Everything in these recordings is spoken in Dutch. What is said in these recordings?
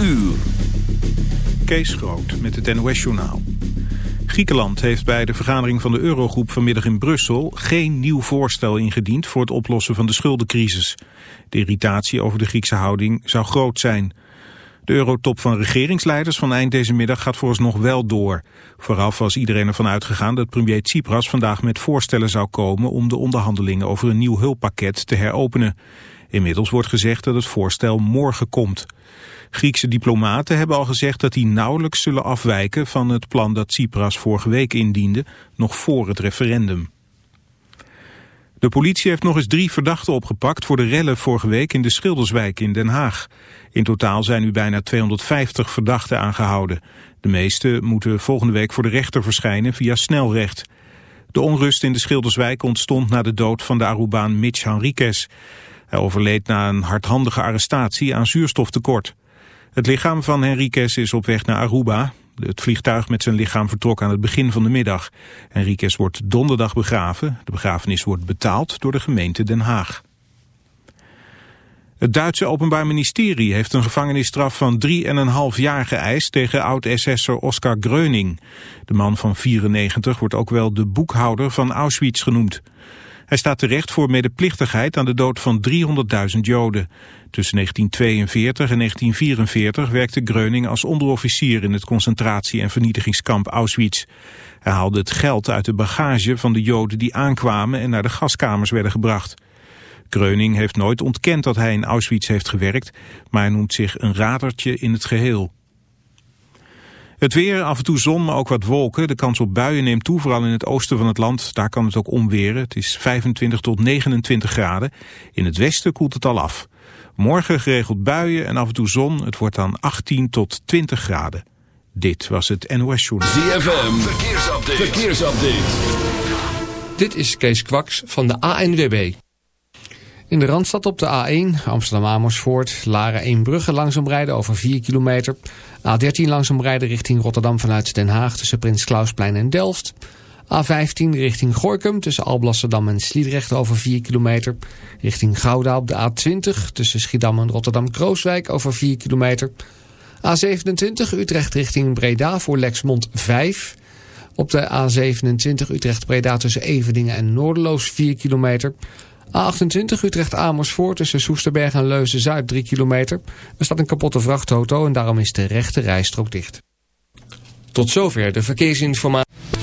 uur. Kees Groot met het NOS-journaal. Griekenland heeft bij de vergadering van de Eurogroep vanmiddag in Brussel geen nieuw voorstel ingediend voor het oplossen van de schuldencrisis. De irritatie over de Griekse houding zou groot zijn. De eurotop van regeringsleiders van eind deze middag gaat vooralsnog wel door. Vooraf was iedereen ervan uitgegaan dat premier Tsipras vandaag met voorstellen zou komen om de onderhandelingen over een nieuw hulppakket te heropenen. Inmiddels wordt gezegd dat het voorstel morgen komt. Griekse diplomaten hebben al gezegd dat die nauwelijks zullen afwijken van het plan dat Tsipras vorige week indiende, nog voor het referendum. De politie heeft nog eens drie verdachten opgepakt voor de rellen vorige week in de Schilderswijk in Den Haag. In totaal zijn nu bijna 250 verdachten aangehouden. De meeste moeten volgende week voor de rechter verschijnen via snelrecht. De onrust in de Schilderswijk ontstond na de dood van de Arubaan Mitch Henriquez. Hij overleed na een hardhandige arrestatie aan zuurstoftekort. Het lichaam van Henriquez is op weg naar Aruba. Het vliegtuig met zijn lichaam vertrok aan het begin van de middag. Henriquez wordt donderdag begraven. De begrafenis wordt betaald door de gemeente Den Haag. Het Duitse Openbaar Ministerie heeft een gevangenisstraf van 3,5 jaar geëist tegen oud-SS'er Oskar Gröning. De man van 94 wordt ook wel de boekhouder van Auschwitz genoemd. Hij staat terecht voor medeplichtigheid aan de dood van 300.000 Joden. Tussen 1942 en 1944 werkte Gröning als onderofficier in het concentratie- en vernietigingskamp Auschwitz. Hij haalde het geld uit de bagage van de Joden die aankwamen en naar de gaskamers werden gebracht. Gröning heeft nooit ontkend dat hij in Auschwitz heeft gewerkt, maar hij noemt zich een radertje in het geheel. Het weer, af en toe zon, maar ook wat wolken. De kans op buien neemt toe, vooral in het oosten van het land. Daar kan het ook omweren. Het is 25 tot 29 graden. In het westen koelt het al af. Morgen geregeld buien en af en toe zon. Het wordt dan 18 tot 20 graden. Dit was het NOS Journal. ZFM, verkeersupdate. verkeersupdate. Dit is Kees Kwaks van de ANWB. In de Randstad op de A1, Amsterdam-Amersfoort, Laren 1 Brugge langzaam rijden over 4 kilometer. A13 langzaam rijden richting Rotterdam vanuit Den Haag tussen Prins Klausplein en Delft. A15 richting Gorkum tussen Alblasserdam en Sliedrecht over 4 kilometer. Richting Gouda op de A20 tussen Schiedam en Rotterdam-Krooswijk over 4 kilometer. A27 Utrecht richting Breda voor Lexmond 5. Op de A27 Utrecht-Breda tussen Eveningen en Noorderloos 4 kilometer. A28 Utrecht-Amersfoort tussen Soesterberg en Leuzen-Zuid 3 kilometer. Er staat een kapotte vrachtauto en daarom is de rechte rijstrook dicht. Tot zover de verkeersinformatie.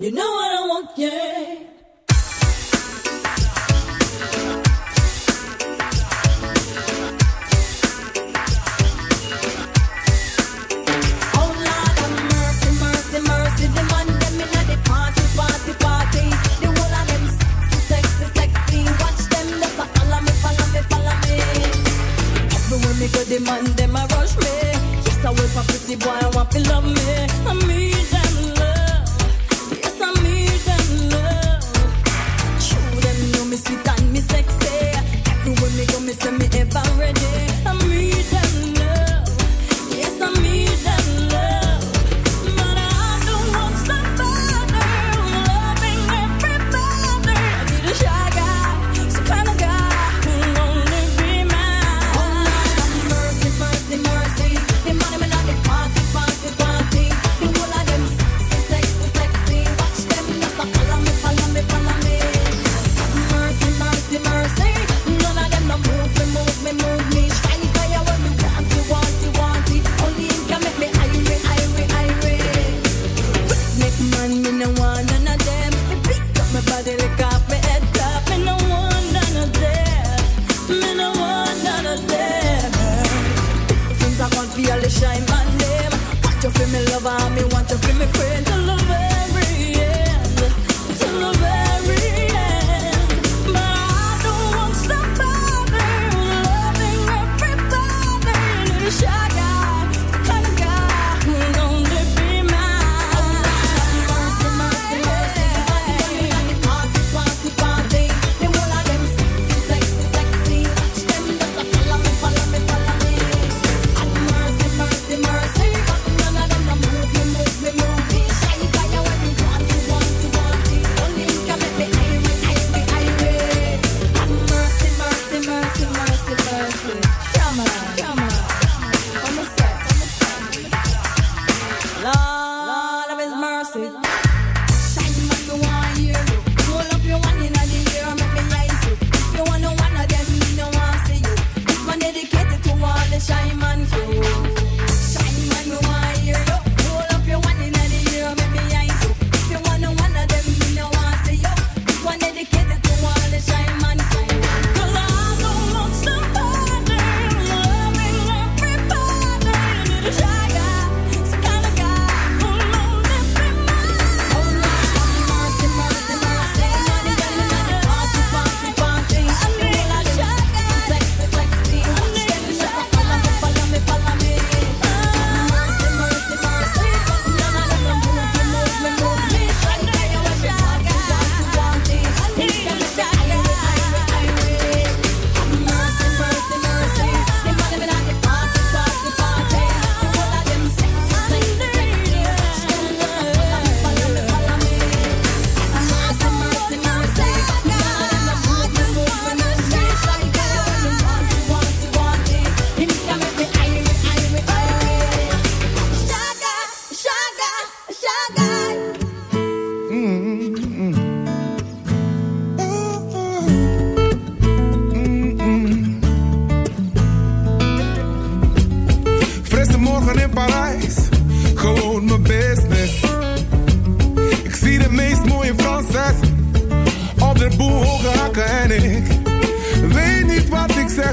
You know what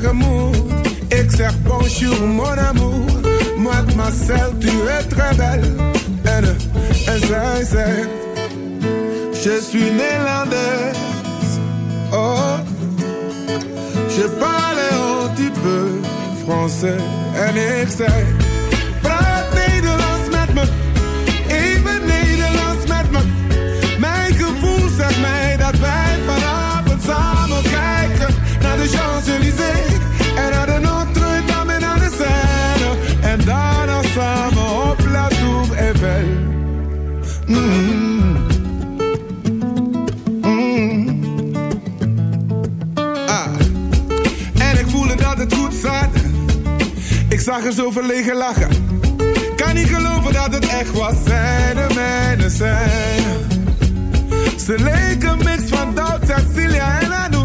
amour sur mon amour. Moi ma selle, tu es très belle Haine insincère Je suis néerlandaise Oh. Je parle un petit peu français Un excès zag er zo verlegen lachen. Kan niet geloven dat het echt was. Zij de mijne zijn. Ze leken mix van Doubt, Cecilia en.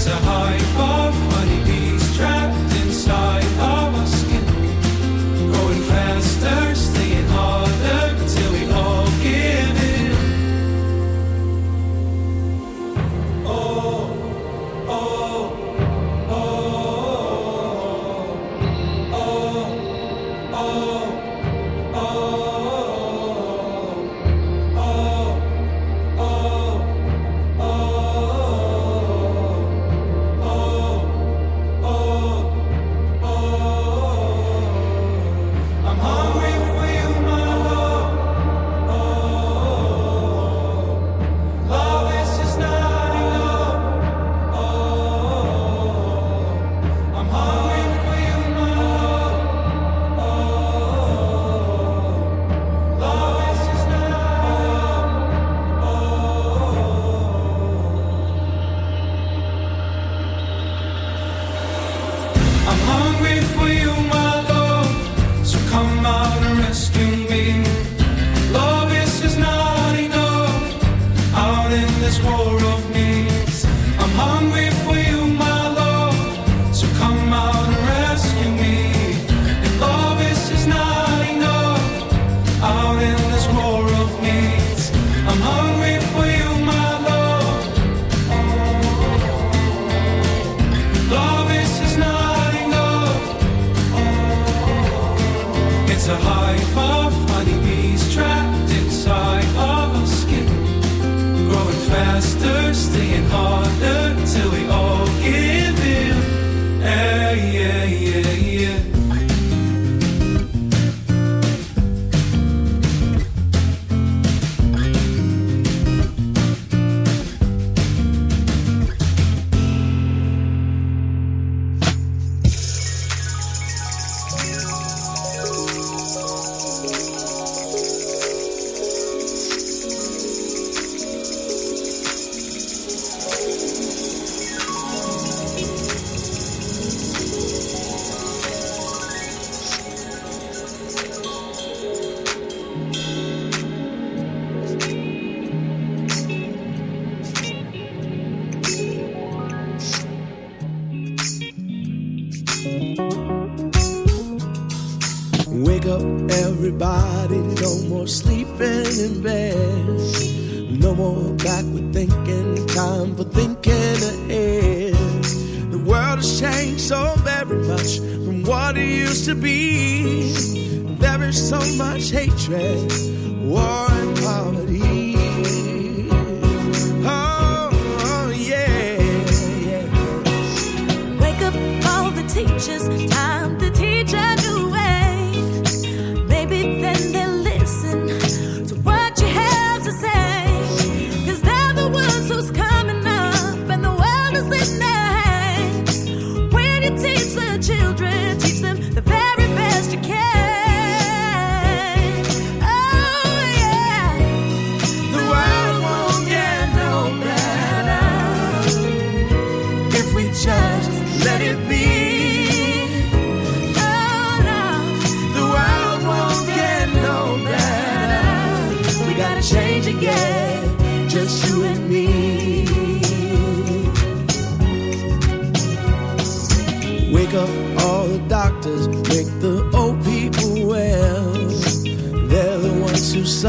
So high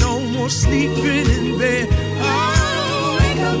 No more sleeping in bed. Oh, wake up,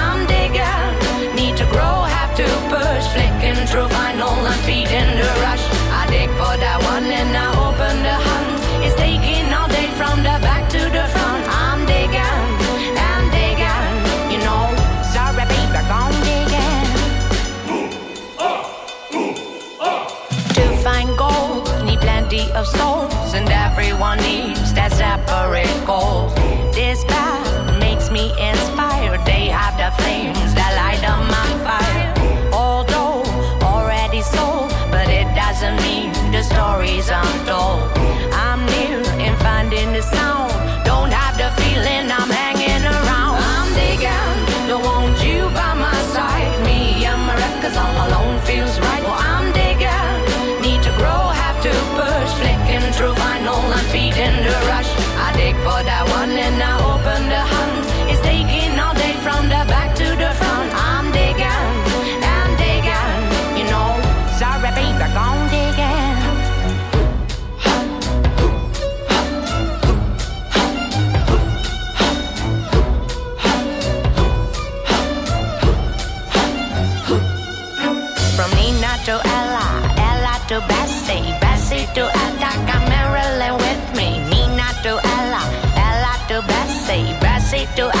of souls, and everyone needs do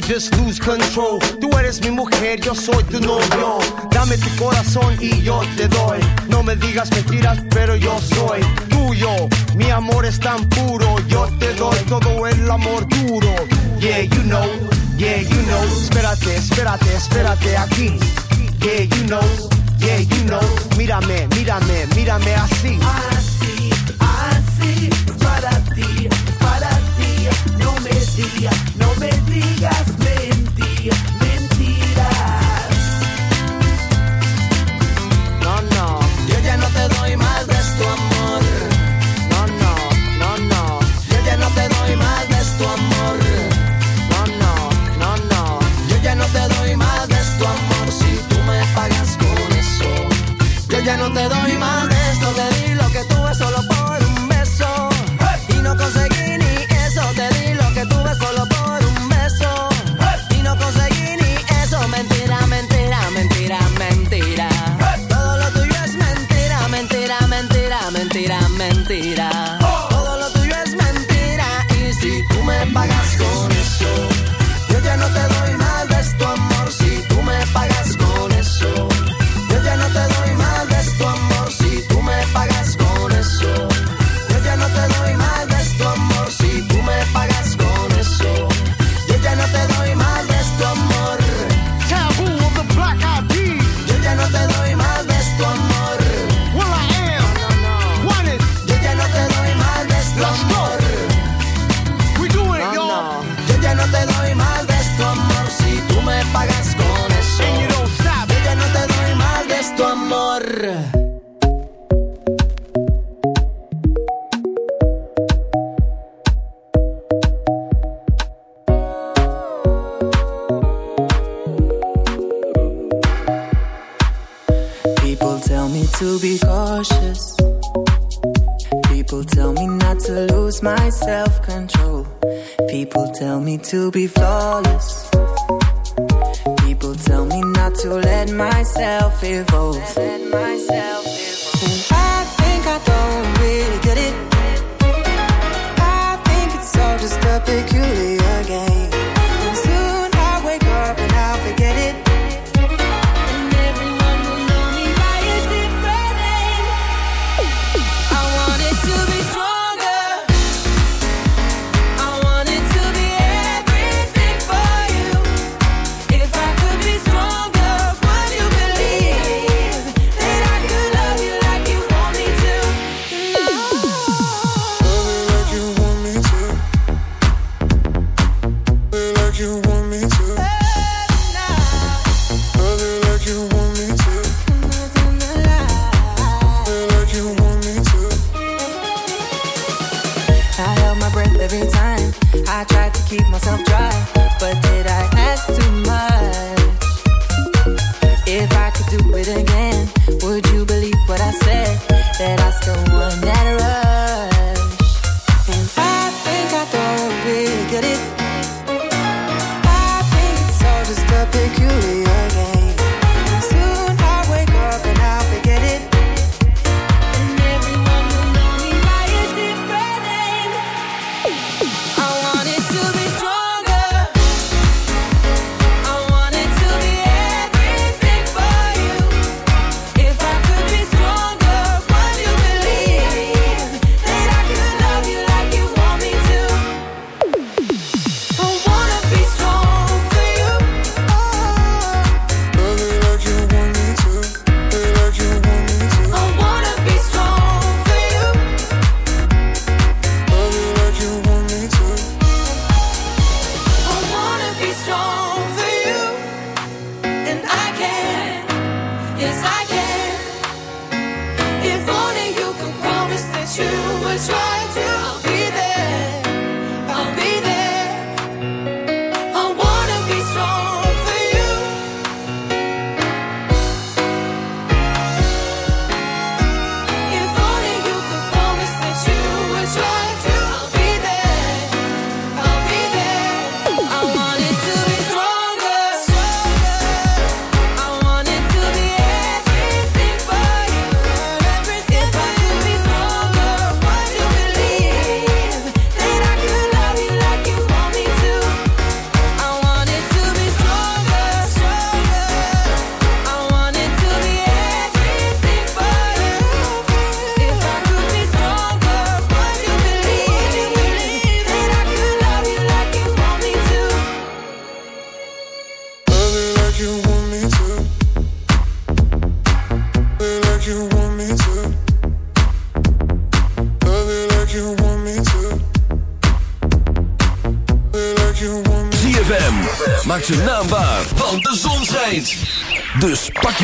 just lose control. Tú eres mi mujer, yo soy tu novio. Dame tu corazón y yo te doy. No me digas mentiras, pero yo soy tuyo. Mi amor es tan puro, yo te doy todo el amor duro. Yeah, you know, yeah, you know. Espérate, espérate, espérate aquí. Yeah, you know, yeah, you know. Mírame, mírame, mírame así. Así, así, para no me digas mentira, mentiras. No, no, yo ya no te doy más de tu amor. No, no, no, no, yo ya no te doy más de tu amor. No, no, no, no, yo ya no te doy más de tu amor si tú me pagas con eso. Yo ya no te doy lose my self-control. People tell me to be flawless. People tell me not to let myself evolve. let myself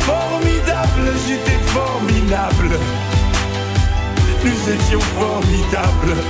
Formidable, j'étais formidable. Nous étions formidables.